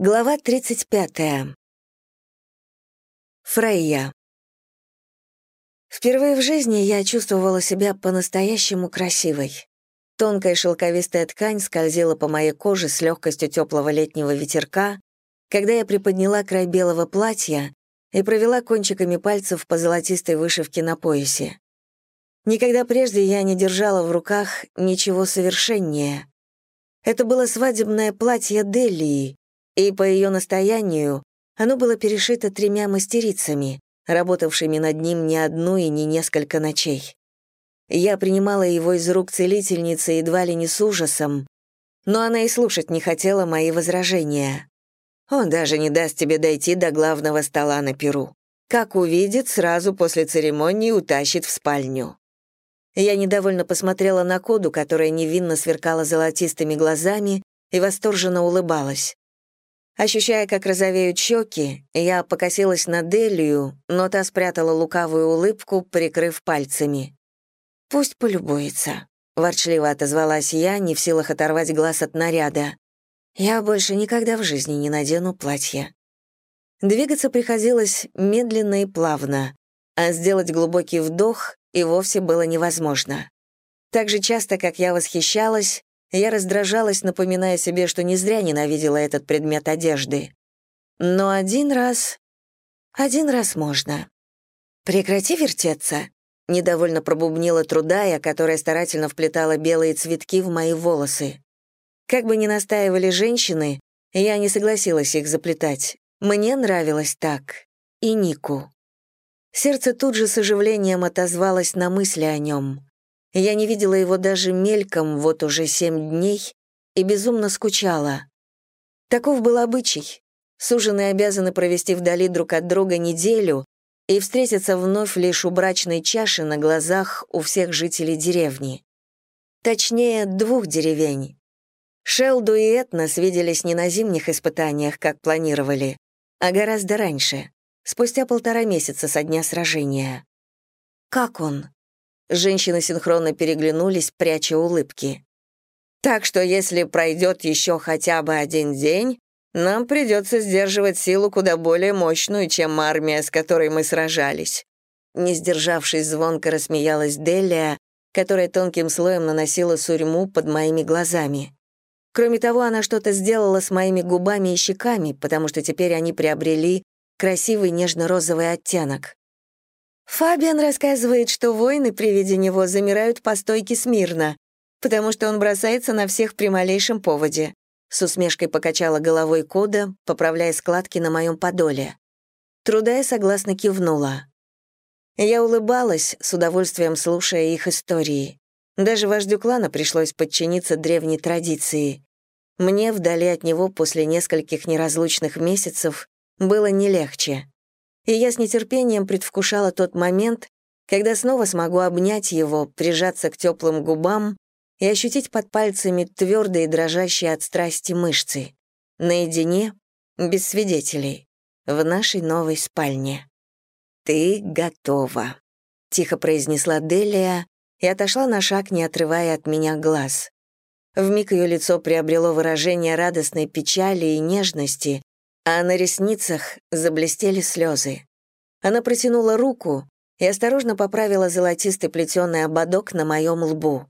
Глава 35. Фрейя. Впервые в жизни я чувствовала себя по-настоящему красивой. Тонкая шелковистая ткань скользила по моей коже с легкостью теплого летнего ветерка, когда я приподняла край белого платья и провела кончиками пальцев по золотистой вышивке на поясе. Никогда прежде я не держала в руках ничего совершеннее. Это было свадебное платье Делии, и по ее настоянию оно было перешито тремя мастерицами, работавшими над ним не одну и не несколько ночей. Я принимала его из рук целительницы едва ли не с ужасом, но она и слушать не хотела мои возражения. Он даже не даст тебе дойти до главного стола на перу. Как увидит, сразу после церемонии утащит в спальню. Я недовольно посмотрела на Коду, которая невинно сверкала золотистыми глазами и восторженно улыбалась. Ощущая, как розовеют щеки, я покосилась на Делию, но та спрятала лукавую улыбку, прикрыв пальцами. «Пусть полюбуется», — ворчливо отозвалась я, не в силах оторвать глаз от наряда. «Я больше никогда в жизни не надену платье». Двигаться приходилось медленно и плавно, а сделать глубокий вдох и вовсе было невозможно. Так же часто, как я восхищалась, я раздражалась, напоминая себе, что не зря ненавидела этот предмет одежды. Но один раз... Один раз можно. «Прекрати вертеться», — недовольно пробубнила Трудая, которая старательно вплетала белые цветки в мои волосы. Как бы ни настаивали женщины, я не согласилась их заплетать. Мне нравилось так. И Нику. Сердце тут же с оживлением отозвалось на мысли о нем. Я не видела его даже мельком вот уже семь дней и безумно скучала. Таков был обычай. Суженые обязаны провести вдали друг от друга неделю и встретиться вновь лишь у брачной чаши на глазах у всех жителей деревни. Точнее, двух деревень. Шелду и Этнос виделись не на зимних испытаниях, как планировали, а гораздо раньше, спустя полтора месяца со дня сражения. «Как он?» Женщины синхронно переглянулись, пряча улыбки. «Так что если пройдет еще хотя бы один день, нам придется сдерживать силу куда более мощную, чем армия, с которой мы сражались». Не сдержавшись, звонко рассмеялась Делия, которая тонким слоем наносила сурьму под моими глазами. Кроме того, она что-то сделала с моими губами и щеками, потому что теперь они приобрели красивый нежно-розовый оттенок. Фабиан рассказывает, что воины при виде него замирают по стойке смирно, потому что он бросается на всех при малейшем поводе. С усмешкой покачала головой Кода, поправляя складки на моем подоле. Трудая согласно кивнула. Я улыбалась, с удовольствием слушая их истории. Даже вождю клана пришлось подчиниться древней традиции. Мне вдали от него после нескольких неразлучных месяцев было не легче и я с нетерпением предвкушала тот момент, когда снова смогу обнять его, прижаться к теплым губам и ощутить под пальцами твердые дрожащие от страсти мышцы. Наедине, без свидетелей, в нашей новой спальне. «Ты готова», — тихо произнесла Делия и отошла на шаг, не отрывая от меня глаз. Вмиг ее лицо приобрело выражение радостной печали и нежности, а на ресницах заблестели слезы. Она протянула руку и осторожно поправила золотистый плетеный ободок на моем лбу.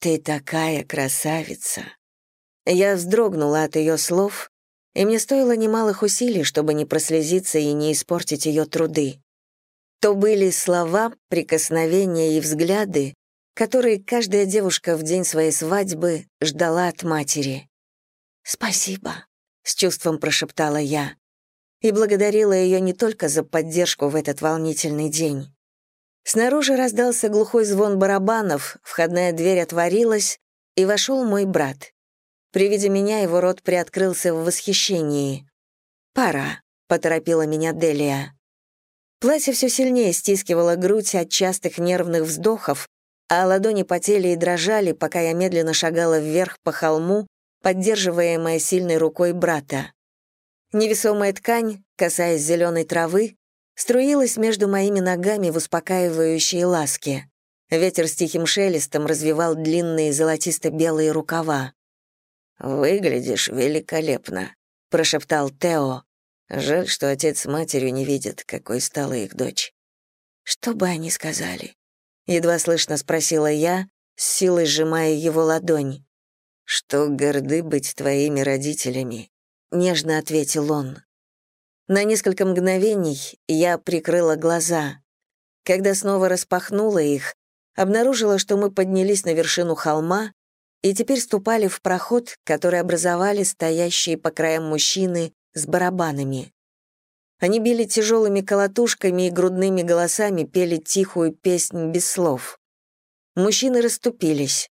«Ты такая красавица!» Я вздрогнула от ее слов, и мне стоило немалых усилий, чтобы не прослезиться и не испортить ее труды. То были слова, прикосновения и взгляды, которые каждая девушка в день своей свадьбы ждала от матери. «Спасибо», с чувством прошептала я. И благодарила ее не только за поддержку в этот волнительный день. Снаружи раздался глухой звон барабанов, входная дверь отворилась, и вошел мой брат. При виде меня его рот приоткрылся в восхищении. «Пора», — поторопила меня Делия. Платье все сильнее стискивало грудь от частых нервных вздохов, а ладони потели и дрожали, пока я медленно шагала вверх по холму, поддерживаемая сильной рукой брата. Невесомая ткань, касаясь зеленой травы, струилась между моими ногами в успокаивающей ласке. Ветер с тихим шелестом развивал длинные золотисто-белые рукава. «Выглядишь великолепно», — прошептал Тео. Жаль, что отец с матерью не видят, какой стала их дочь. «Что бы они сказали?» — едва слышно спросила я, с силой сжимая его ладонь. «Что горды быть твоими родителями», — нежно ответил он. На несколько мгновений я прикрыла глаза. Когда снова распахнула их, обнаружила, что мы поднялись на вершину холма и теперь ступали в проход, который образовали стоящие по краям мужчины с барабанами. Они били тяжелыми колотушками и грудными голосами пели тихую песнь без слов. Мужчины расступились.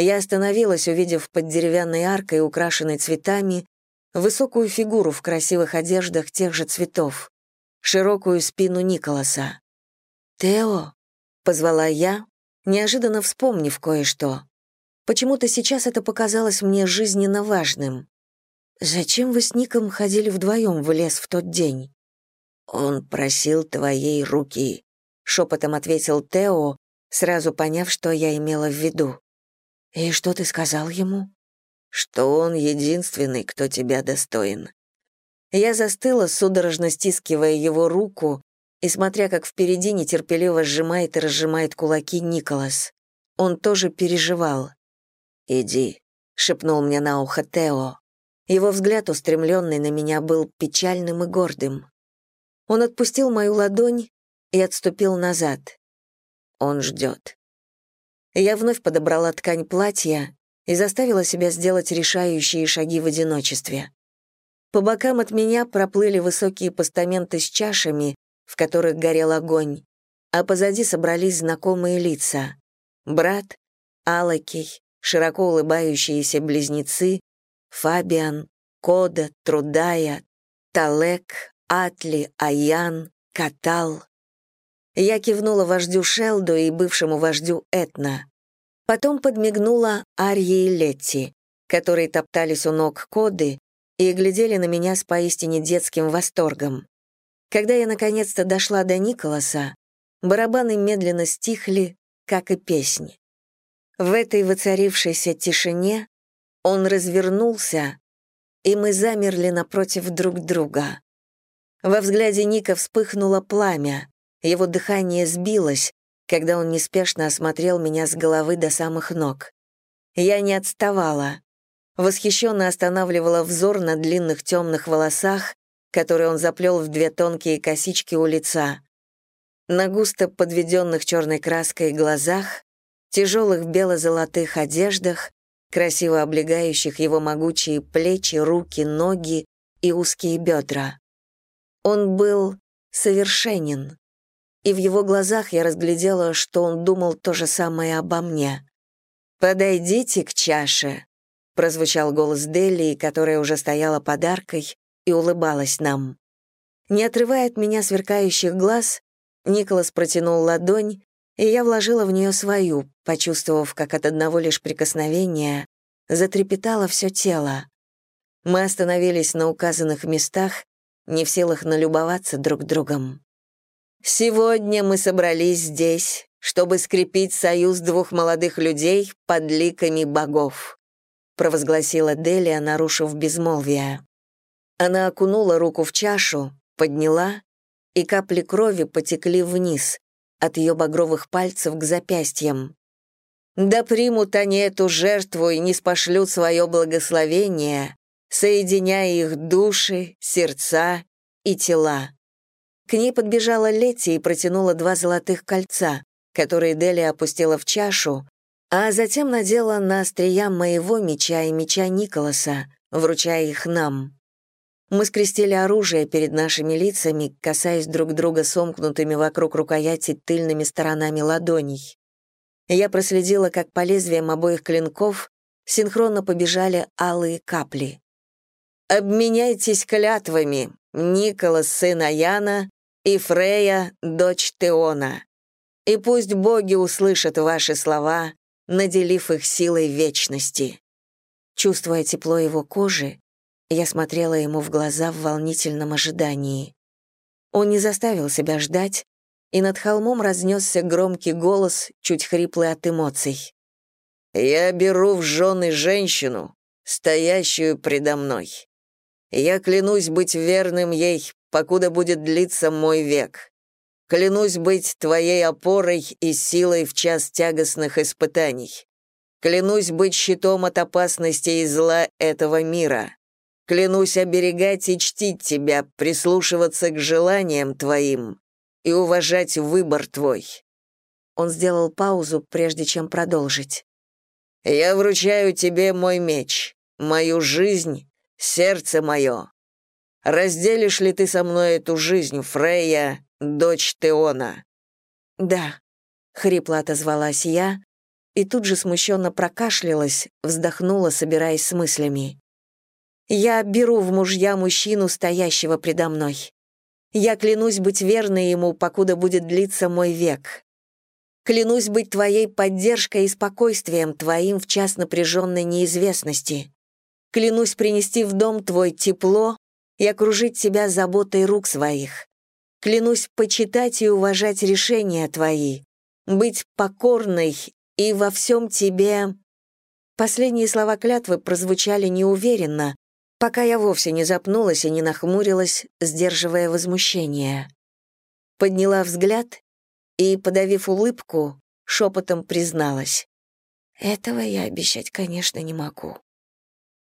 Я остановилась, увидев под деревянной аркой, украшенной цветами, высокую фигуру в красивых одеждах тех же цветов, широкую спину Николаса. «Тео», — позвала я, неожиданно вспомнив кое-что. Почему-то сейчас это показалось мне жизненно важным. «Зачем вы с Ником ходили вдвоем в лес в тот день?» «Он просил твоей руки», — шепотом ответил Тео, сразу поняв, что я имела в виду. «И что ты сказал ему?» «Что он единственный, кто тебя достоин». Я застыла, судорожно стискивая его руку и смотря, как впереди нетерпеливо сжимает и разжимает кулаки Николас. Он тоже переживал. «Иди», — шепнул мне на ухо Тео. Его взгляд, устремленный на меня, был печальным и гордым. Он отпустил мою ладонь и отступил назад. Он ждет. Я вновь подобрала ткань платья и заставила себя сделать решающие шаги в одиночестве. По бокам от меня проплыли высокие постаменты с чашами, в которых горел огонь, а позади собрались знакомые лица. Брат, Алакий, широко улыбающиеся близнецы, Фабиан, Кода, Трудая, Талек, Атли, Аян, Катал. Я кивнула вождю Шелду и бывшему вождю Этна. Потом подмигнула Арье и Летти, которые топтались у ног Коды и глядели на меня с поистине детским восторгом. Когда я наконец-то дошла до Николаса, барабаны медленно стихли, как и песни. В этой воцарившейся тишине он развернулся, и мы замерли напротив друг друга. Во взгляде Ника вспыхнуло пламя, его дыхание сбилось, когда он неспешно осмотрел меня с головы до самых ног. Я не отставала. Восхищенно останавливала взор на длинных темных волосах, которые он заплел в две тонкие косички у лица. На густо подведенных черной краской глазах, тяжелых бело-золотых одеждах, красиво облегающих его могучие плечи, руки, ноги и узкие бедра. Он был совершенен, и в его глазах я разглядела, что он думал то же самое обо мне. «Подойдите к чаше», — прозвучал голос Делии, которая уже стояла подаркой и улыбалась нам. Не отрывая от меня сверкающих глаз, Николас протянул ладонь, и я вложила в нее свою, почувствовав, как от одного лишь прикосновения затрепетало все тело. Мы остановились на указанных местах, не в силах налюбоваться друг другом. «Сегодня мы собрались здесь, чтобы скрепить союз двух молодых людей под ликами богов», провозгласила Делия, нарушив безмолвие. Она окунула руку в чашу, подняла, и капли крови потекли вниз, от ее багровых пальцев к запястьям. «Да примут они эту жертву и не спошлют свое благословение, соединяя их души, сердца и тела». К ней подбежала Летти и протянула два золотых кольца, которые Дели опустила в чашу, а затем надела на острия моего меча и меча Николаса, вручая их нам. Мы скрестили оружие перед нашими лицами, касаясь друг друга сомкнутыми вокруг рукояти тыльными сторонами ладоней. Я проследила, как по лезвиям обоих клинков синхронно побежали алые капли. «Обменяйтесь клятвами, Николас, сын Аяна, и Фрея, дочь Теона. И пусть боги услышат ваши слова, наделив их силой вечности». Чувствуя тепло его кожи, я смотрела ему в глаза в волнительном ожидании. Он не заставил себя ждать, и над холмом разнесся громкий голос, чуть хриплый от эмоций. «Я беру в жены женщину, стоящую предо мной. Я клянусь быть верным ей, покуда будет длиться мой век. Клянусь быть твоей опорой и силой в час тягостных испытаний. Клянусь быть щитом от опасности и зла этого мира. Клянусь оберегать и чтить тебя, прислушиваться к желаниям твоим и уважать выбор твой». Он сделал паузу, прежде чем продолжить. «Я вручаю тебе мой меч, мою жизнь, сердце мое. Разделишь ли ты со мной эту жизнь, Фрейя, дочь Теона?» «Да», — хрипло отозвалась я, и тут же смущенно прокашлялась, вздохнула, собираясь с мыслями. Я беру в мужья мужчину, стоящего предо мной. Я клянусь быть верной ему, покуда будет длиться мой век. Клянусь быть твоей поддержкой и спокойствием твоим в час напряженной неизвестности. Клянусь принести в дом твой тепло и окружить тебя заботой рук своих. Клянусь почитать и уважать решения твои, быть покорной и во всем тебе... Последние слова клятвы прозвучали неуверенно, пока я вовсе не запнулась и не нахмурилась, сдерживая возмущение. Подняла взгляд и, подавив улыбку, шепотом призналась. «Этого я обещать, конечно, не могу».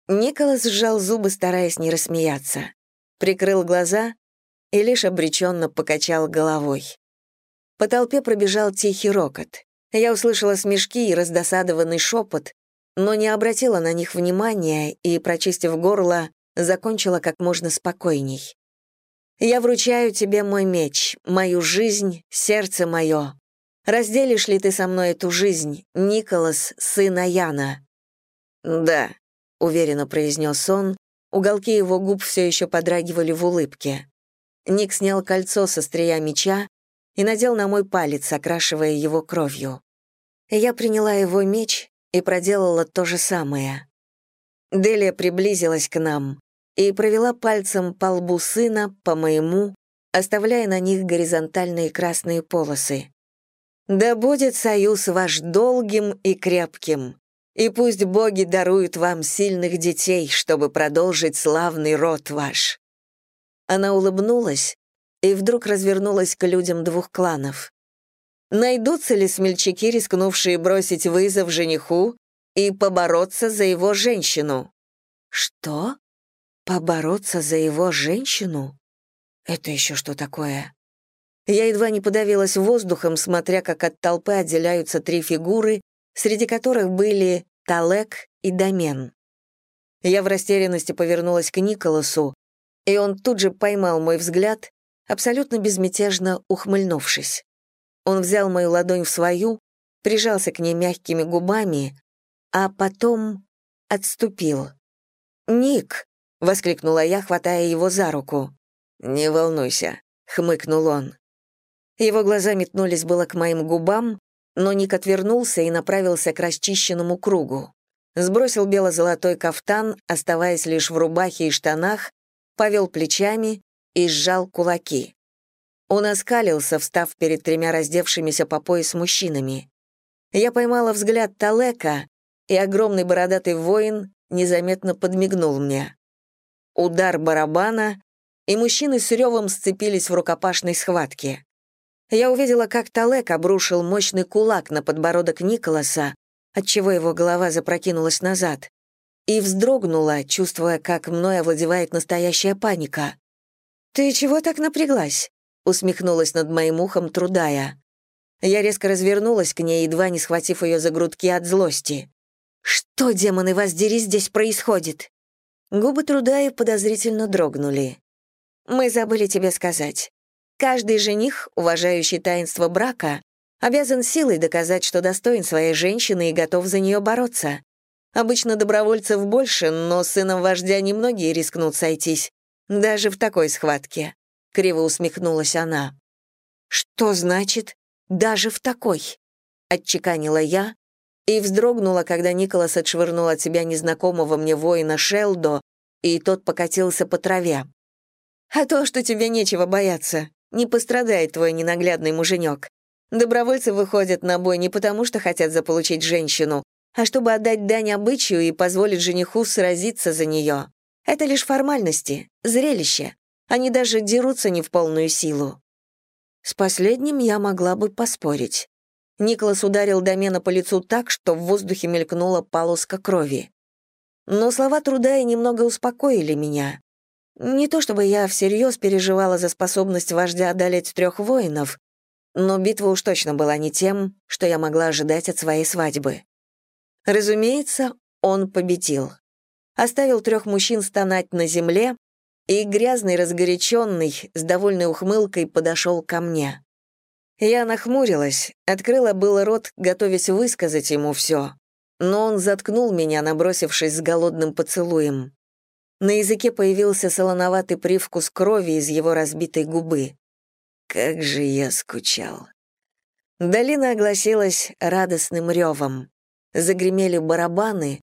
Николас сжал зубы, стараясь не рассмеяться. Прикрыл глаза и лишь обреченно покачал головой. По толпе пробежал тихий рокот. Я услышала смешки и раздосадованный шепот, но не обратила на них внимания и, прочистив горло, закончила как можно спокойней. «Я вручаю тебе мой меч, мою жизнь, сердце мое. Разделишь ли ты со мной эту жизнь, Николас, сын Яна?» «Да», — уверенно произнес он, уголки его губ все еще подрагивали в улыбке. Ник снял кольцо со стрия меча и надел на мой палец, окрашивая его кровью. Я приняла его меч и проделала то же самое. Делия приблизилась к нам и провела пальцем по лбу сына, по моему, оставляя на них горизонтальные красные полосы. «Да будет союз ваш долгим и крепким, и пусть боги даруют вам сильных детей, чтобы продолжить славный род ваш». Она улыбнулась и вдруг развернулась к людям двух кланов. Найдутся ли смельчаки, рискнувшие бросить вызов жениху и побороться за его женщину? Что? Побороться за его женщину? Это еще что такое? Я едва не подавилась воздухом, смотря как от толпы отделяются три фигуры, среди которых были Талек и Домен. Я в растерянности повернулась к Николасу, и он тут же поймал мой взгляд, абсолютно безмятежно ухмыльнувшись. Он взял мою ладонь в свою, прижался к ней мягкими губами, а потом отступил. «Ник!» — воскликнула я, хватая его за руку. «Не волнуйся», — хмыкнул он. Его глаза метнулись было к моим губам, но Ник отвернулся и направился к расчищенному кругу. Сбросил бело-золотой кафтан, оставаясь лишь в рубахе и штанах, повел плечами и сжал кулаки. Он оскалился, встав перед тремя раздевшимися по пояс мужчинами. Я поймала взгляд Талека, и огромный бородатый воин незаметно подмигнул мне. Удар барабана, и мужчины с ревом сцепились в рукопашной схватке. Я увидела, как Талек обрушил мощный кулак на подбородок Николаса, отчего его голова запрокинулась назад, и вздрогнула, чувствуя, как мной овладевает настоящая паника. «Ты чего так напряглась?» усмехнулась над моим ухом Трудая. Я резко развернулась к ней, едва не схватив ее за грудки от злости. «Что, демоны, вас дери, здесь происходит?» Губы Трудая подозрительно дрогнули. «Мы забыли тебе сказать. Каждый жених, уважающий таинство брака, обязан силой доказать, что достоин своей женщины и готов за нее бороться. Обычно добровольцев больше, но сыном вождя немногие рискнут сойтись, даже в такой схватке криво усмехнулась она. Что значит даже в такой? отчеканила я и вздрогнула, когда Николас отшвырнул от себя незнакомого мне воина Шелдо, и тот покатился по траве. А то, что тебе нечего бояться, не пострадает твой ненаглядный муженек. Добровольцы выходят на бой не потому, что хотят заполучить женщину, а чтобы отдать дань обычаю и позволить жениху сразиться за нее. Это лишь формальности, зрелище. Они даже дерутся не в полную силу. С последним я могла бы поспорить. Николас ударил Домена по лицу так, что в воздухе мелькнула полоска крови. Но слова труда и немного успокоили меня. Не то чтобы я всерьез переживала за способность вождя одолеть трех воинов, но битва уж точно была не тем, что я могла ожидать от своей свадьбы. Разумеется, он победил. Оставил трех мужчин стонать на земле, и грязный, разгоряченный, с довольной ухмылкой подошел ко мне. Я нахмурилась, открыла было рот, готовясь высказать ему все, но он заткнул меня, набросившись с голодным поцелуем. На языке появился солоноватый привкус крови из его разбитой губы. Как же я скучал. Долина огласилась радостным ревом. Загремели барабаны,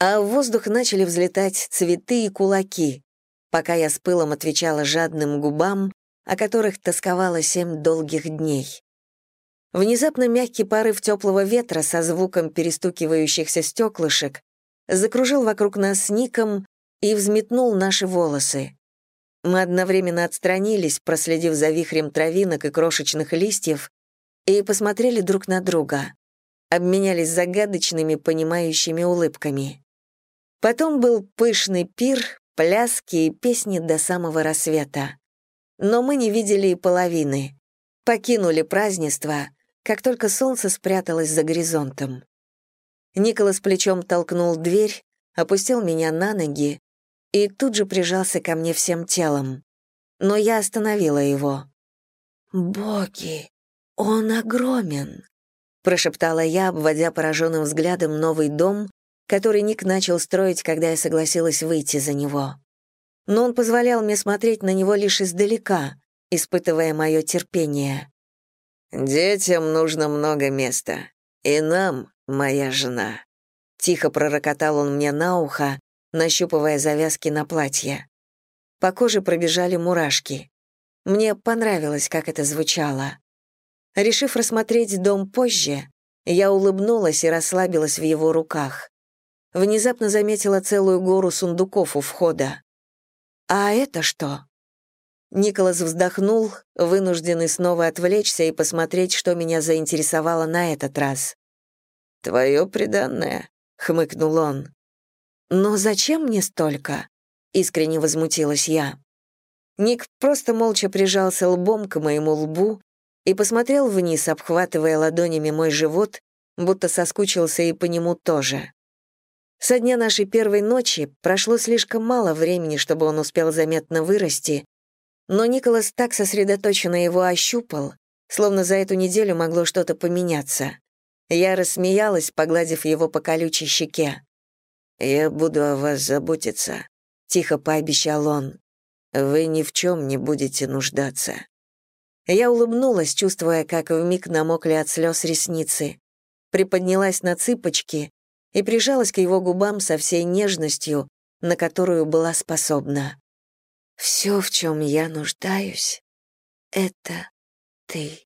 а в воздух начали взлетать цветы и кулаки, пока я с пылом отвечала жадным губам, о которых тосковала семь долгих дней. Внезапно мягкий порыв теплого ветра со звуком перестукивающихся стеклышек закружил вокруг нас с Ником и взметнул наши волосы. Мы одновременно отстранились, проследив за вихрем травинок и крошечных листьев, и посмотрели друг на друга, обменялись загадочными, понимающими улыбками. Потом был пышный пир, пляски и песни до самого рассвета. Но мы не видели и половины. Покинули празднество, как только солнце спряталось за горизонтом. Николас плечом толкнул дверь, опустил меня на ноги и тут же прижался ко мне всем телом. Но я остановила его. «Боги, он огромен!» прошептала я, обводя пораженным взглядом новый дом, который Ник начал строить, когда я согласилась выйти за него. Но он позволял мне смотреть на него лишь издалека, испытывая мое терпение. «Детям нужно много места. И нам, моя жена». Тихо пророкотал он мне на ухо, нащупывая завязки на платье. По коже пробежали мурашки. Мне понравилось, как это звучало. Решив рассмотреть дом позже, я улыбнулась и расслабилась в его руках. Внезапно заметила целую гору сундуков у входа. «А это что?» Николас вздохнул, вынужденный снова отвлечься и посмотреть, что меня заинтересовало на этот раз. «Твое преданное», — хмыкнул он. «Но зачем мне столько?» — искренне возмутилась я. Ник просто молча прижался лбом к моему лбу и посмотрел вниз, обхватывая ладонями мой живот, будто соскучился и по нему тоже. Со дня нашей первой ночи прошло слишком мало времени, чтобы он успел заметно вырасти, но Николас так сосредоточенно его ощупал, словно за эту неделю могло что-то поменяться. Я рассмеялась, погладив его по колючей щеке. «Я буду о вас заботиться», — тихо пообещал он. «Вы ни в чем не будете нуждаться». Я улыбнулась, чувствуя, как вмиг намокли от слез ресницы, приподнялась на цыпочки и прижалась к его губам со всей нежностью, на которую была способна. «Все, в чем я нуждаюсь, — это ты».